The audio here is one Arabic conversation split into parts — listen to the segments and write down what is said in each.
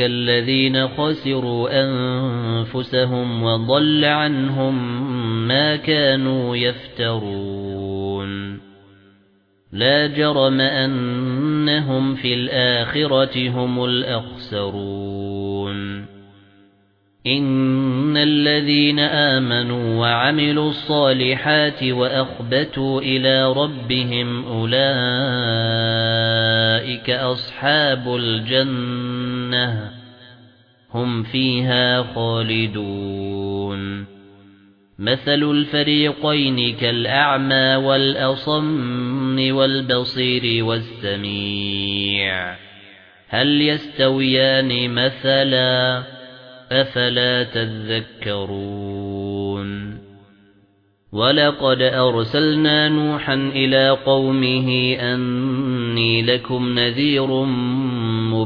الَّذِينَ خَسِرُوا أَنفُسَهُمْ وَضَلَّ عَنْهُم مَّا كَانُوا يَفْتَرُونَ. لَا جَرَمَ أَنَّهُمْ فِي الْآخِرَةِ هُمُ الْأَخْسَرُونَ. إِنَّ الَّذِينَ آمَنُوا وَعَمِلُوا الصَّالِحَاتِ وَأَخْبَتُوا إِلَى رَبِّهِمْ أُولَئِكَ أَصْحَابُ الْجَنَّةِ. هُمْ فِيهَا خَالِدُونَ مَثَلُ الْفَرِيقَيْنِ كَالْأَعْمَى وَالْأَصَمِّ وَالْبَصِيرِ وَالسَّمِيعِ هَلْ يَسْتَوِيَانِ مَثَلًا أَفَلَا تَذَكَّرُونَ وَلَقَدْ أَرْسَلْنَا نُوحًا إِلَى قَوْمِهِ أَنِّي لَكُمْ نَذِيرٌ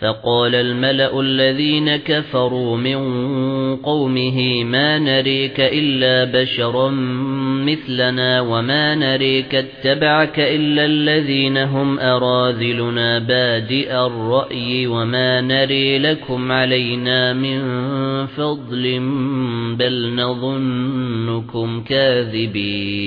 فَقَالَ الْمَلَأُ الَّذِينَ كَفَرُوا مِنْ قَوْمِهِ مَا نَرِيكَ إِلَّا بَشَرًا مِثْلَنَا وَمَا نَرِيكَ اتَّبَعَكَ إِلَّا الَّذِينَ هُمْ أَرَاذِلُنَا بَادِئَ الرَّأْيِ وَمَا نَرِي لَكُمْ عَلَيْنَا مِنْ فَضْلٍ بَلْ نَظُنُّكُمْ كَاذِبِينَ